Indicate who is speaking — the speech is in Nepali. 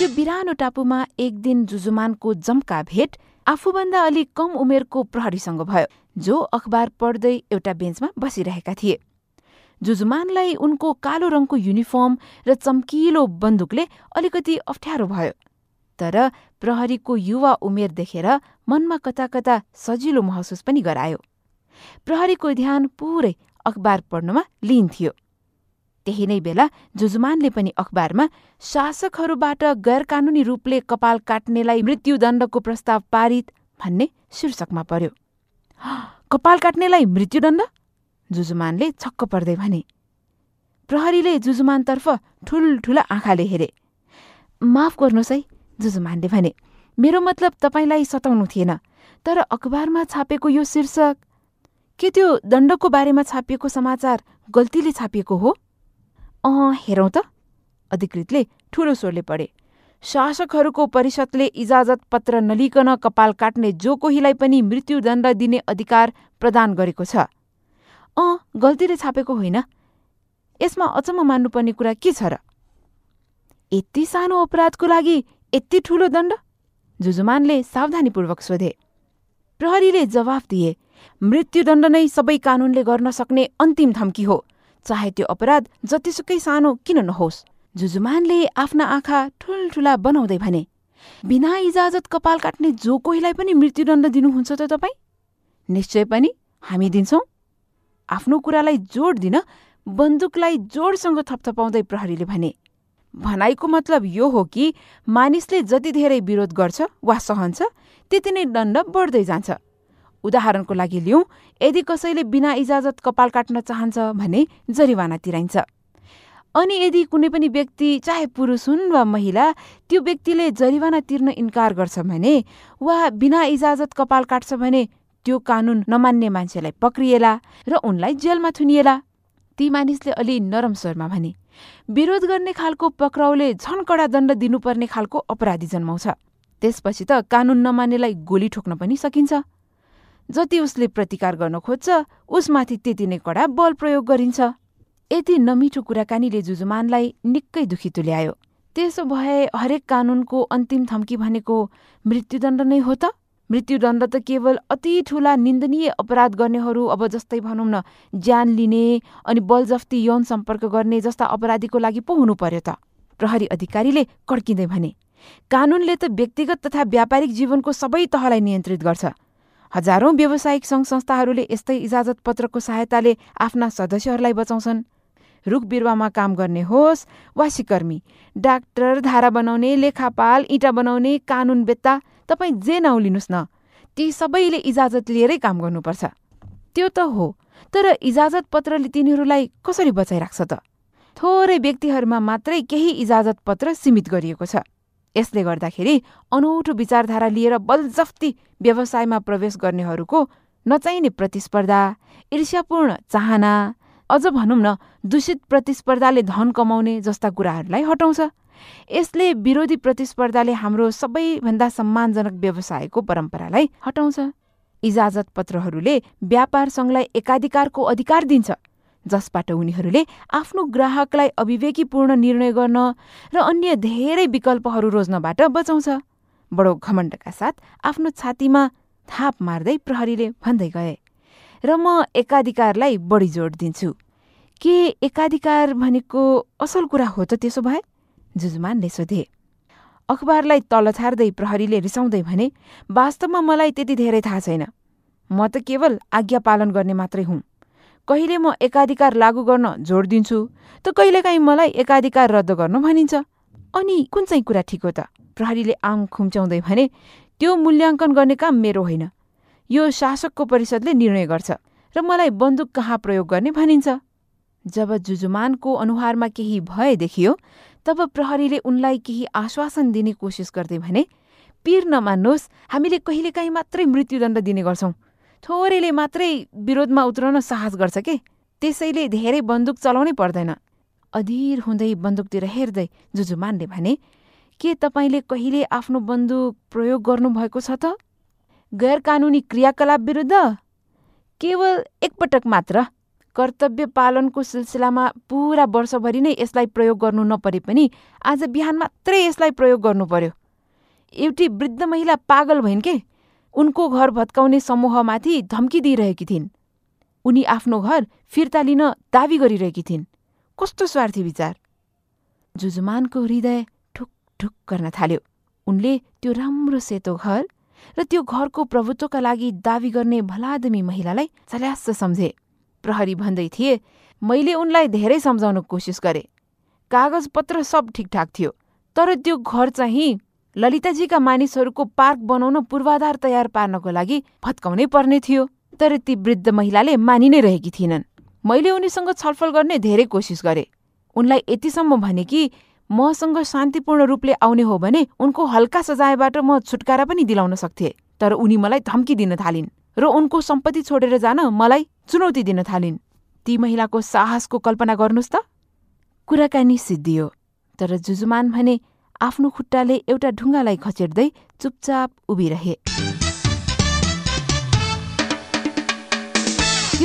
Speaker 1: त्यो बिरानो टापुमा एक दिन जुजुमानको जम्का भेट आफूभन्दा अलि कम उमेरको प्रहरीसँग भयो जो अखबार पढ्दै एउटा बेन्चमा बसिरहेका थिए। जुजुमानलाई उनको कालो रङको युनिफर्म र चम्किलो बन्दुकले अलिकति अप्ठ्यारो भयो तर प्रहरीको युवा उमेर देखेर मनमा कता कता सजिलो महसुस पनि गरायो। प्रहरीको ध्यान पुरै अखबार पढ्नुमा लिन थियो। त्यही नै बेला जुजुमानले पनि अखबारमा शासकहरूबाट गैर कानूनी रूपले कपाल काट्नेलाई मृत्युदण्डको प्रस्ताव पारित भन्ने शीर्षकमा पर्यो। कपाल काट्नेलाई मृत्युदण्ड? जुजुमानले छक्क पर्दै भने। प्रहरीले जुजुमानतर्फ ठुल्ठुला आँखाले हेरे। माफ गर्नुहोस् है जुजुमानले भने मेरो मतलब तपाईँलाई सताउनु थिएन तर अखबारमा छापेको यो शीर्षक? के त्यो दण्डको बारेमा छापिएको समाचार गल्तीले छापिएको हो? अँ हेरौँ त। अधिकृतले ठूलो स्वरले पढे। शासकहरूको परिषदले इजाजत पत्र नलिकन कपाल काट्ने जो कोहीलाई पनि मृत्युदण्ड दिने अधिकार प्रदान गरेको छ। अँ गल्तीले छापेको होइन। यसमा अचम्म मान्नुपर्ने कुरा के छ र? यति सानो अपराधको लागि यति ठूलो दण्ड? जुजुमानले सावधानीपूर्वक सोधे। प्रहरीले जवाफ दिए मृत्युदण्ड नै सबै कानूनले गर्न सक्ने अन्तिम धम्की हो। चाहे त्यो अपराध जतिसुकै सानो किन नहोस्। जुजुमानले आफ्ना आँखा ठुल्ठुला बनाउँदै भने बिना इजाजत कपाल काट्ने जो कोहीलाई पनि मृत्युदण्ड दिनुहुन्छ त तपाईँ? निश्चय पनि हामी दिन्छौँ। आफ्नो कुरालाई जोड दिन बन्दुकलाई जोडसँग थपथपाउँदै प्रहरीले भने भनाइको मतलब यो हो कि मानिसले जति धेरै विरोध गर्छ वा सहन्छ त्यति नै दण्ड बढ्दै जान्छ। उदाहरणको लागि लिउँ यदि कसैले बिना इजाजत कपाल काट्न चाहन्छ भने जरिवाना तिराइन्छ। अनि यदि कुनै पनि व्यक्ति चाहे पुरुष हुन् वा महिला त्यो व्यक्तिले जरिवाना तिर्न इन्कार गर्छ भने वा बिना इजाजत कपाल काट्छ भने त्यो कानून नमान्ने मान्छेलाई पक्रिएला र उनलाई जेलमा थुनिएला। ती मानिसले अलि नरम स्वरमा भने विरोध गर्ने खालको पक्राउले झन कडा दण्ड दिनुपर्ने खालको अपराधी जन्माउँछ। त्यसपछि त कानून नमान्नेलाई गोली ठोक्न पनि सकिन्छ। जति उसले प्रतिकार गर्न खोज्छ उसमाथि त्यति नै कडा बल प्रयोग गरिन्छ। यति नमिठो कुराकानीले जुजुमानलाई निकै दुखी तुल्यायो। त्यसो भए हरेक कानूनको अन्तिम थम्की भनेको मृत्युदण्ड नै हो त? मृत्युदण्ड त केवल अति ठूला निन्दनीय अपराध गर्नेहरू अब जस्तै भनौँ न ज्यान लिने अनि बलजफ्ती यौन सम्पर्क गर्ने जस्ता अपराधीको लागि पो हुनु पर्यो त। प्रहरी अधिकारीले कड्किँदै भने कानूनले त व्यक्तिगत तथा व्यापारिक जीवनको सबै तहलाई नियन्त्रित गर्छ। हजारौं व्यावसायिक सङ्घ संस्थाहरूले यस्तै इजाजत पत्रको सहायताले आफ्ना सदस्यहरूलाई बचाउँछन्। रुख बिरुवामा काम गर्ने होस् वा सिकर्मी डाक्टर धारा बनाउने लेखापाल इँटा बनाउने कानुन बेत्ता तपाईँ जे नौलिनुहोस् न ती सबैले इजाजत लिएरै काम गर्नुपर्छ। त्यो त हो तर इजाजत पत्रले तिनीहरूलाई कसरी बचाइराख्छ त? थोरै व्यक्तिहरूमा मात्रै केही इजाजत पत्र सीमित गरिएको छ। यसले गर्दाखेरि अनौठो विचारधारा लिएर बलजफ्ती व्यवसायमा प्रवेश गर्नेहरूको नचाहिने प्रतिस्पर्धा ईर्ष्यापूर्ण चाहना अझ भनौँ न दूषित प्रतिस्पर्धाले धन कमाउने जस्ता कुराहरूलाई हटाउँछ। यसले विरोधी प्रतिस्पर्धाले हाम्रो सबैभन्दा सम्मानजनक व्यवसायको परम्परालाई हटाउँछ। इजाजत पत्रहरूले व्यापार सङ्घलाई एकाधिकारको अधिकार दिन्छ। जसबाट उनीहरूले आफ्नो ग्राहकलाई अभिवेकीपूर्ण निर्णय गर्न र अन्य धेरै विकल्पहरू रोज्नबाट बचाउँछ। बडो घमण्डका साथ आफ्नो छातीमा थाप मार्दै प्रहरीले भन्दै गए र म एकाधिकारलाई बढी जोड दिन्छु। के एकाधिकार भनेको असल कुरा हो त त्यसो भए? जुजुमानले सोधे। अखबारलाई तल छार्दै प्रहरीले रिसाउँदै भने वास्तवमा मलाई त्यति धेरै थाहा छैन। म त केवल आज्ञा पालन गर्ने मात्रै हुँ। कहिले म एकाधिकार लागू गर्न जोड दिन्छु? त कहिलेकाहीँ मलाई एकाधिकार रद्द गर्नु भनिन्छ। अनि कुन चाहिँ कुरा ठिक हो त? प्रहरीले आङ खुम्च्याउँदै भने त्यो मूल्याङ्कन गर्ने काम मेरो होइन। यो शासकको परिषदले निर्णय गर्छ र मलाई बन्दुक कहाँ प्रयोग गर्ने भनिन्छ। जब जुजुमानको अनुहारमा केही भय देखियो तब प्रहरीले उनलाई केही आश्वासन दिने कोसिस गर्दै भने पीर नमान्नुहोस् हामीले कहिलेकाहीँ मात्रै मृत्युदण्ड दिने गर्छौँ। थोरैले मात्रै विरोधमा उत्रन साहस गर्छ के? त्यसैले धेरै बन्दुक चलाउनै पर्दैन। अधीर हुँदै बन्दुकतिर हेर्दै जुजुमानले भने के तपाईँले कहिले आफ्नो बन्दुक प्रयोग गर्नुभएको छ त? गैर कानुनी क्रियाकलाप विरुद्ध? केवल एकपटक मात्र? कर्तव्य पालनको सिलसिलामा पुरा वर्षभरि नै यसलाई प्रयोग गर्नु नपरे पनि आज बिहान मात्रै यसलाई प्रयोग गर्नु पर्यो। एउटी वृद्ध महिला पागल भइन् के? उनको घर भत्काउने समूहमाथि धम्की दिइरहेकी थिइन्। उनी आफ्नो घर फिर्ता लिन दावी गरिरहेकी थिइन्। कस्तो स्वार्थी विचार। जुजुमानको हृदय ठुक ठुक गर्न थाल्यो। उनले त्यो राम्रो सेतो घर र त्यो घरको प्रभुत्वका लागि दावी गर्ने भलादमी महिलालाई चल्यास सम्झे। प्रहरी भन्दै थिए मैले उनलाई धेरै सम्झाउन कोसिस गरे। कागज पत्र सब ठिकठाक थियो तर त्यो घर चाहिँ ललिताजीका मानिसहरूको पार्क बनाउन पूर्वाधार तयार पार्नको लागि भत्काउनै पर्ने थियो तर ती वृद्ध महिलाले मानि नै रहेकी थिइनन् मैले उनीसँग छलफल गर्ने धेरै कोसिस गरे। उनलाई यतिसम्म भने कि मसँग शान्तिपूर्ण रूपले आउने हो भने उनको हल्का सजायबाट म छुटकारा पनि दिलाउन सक्थे तर उनी मलाई धम्की दिन थालिन् र उनको सम्पत्ति छोडेर जान मलाई चुनौती दिन थालिन्। ती महिलाको साहसको कल्पना गर्नुहोस् त। कुराकानी सिद्धियो तर जुजुमान भने आफ्नो खुट्टाले एउटा ढुङ्गालाई खचेड्दै चुपचाप उभिरहे।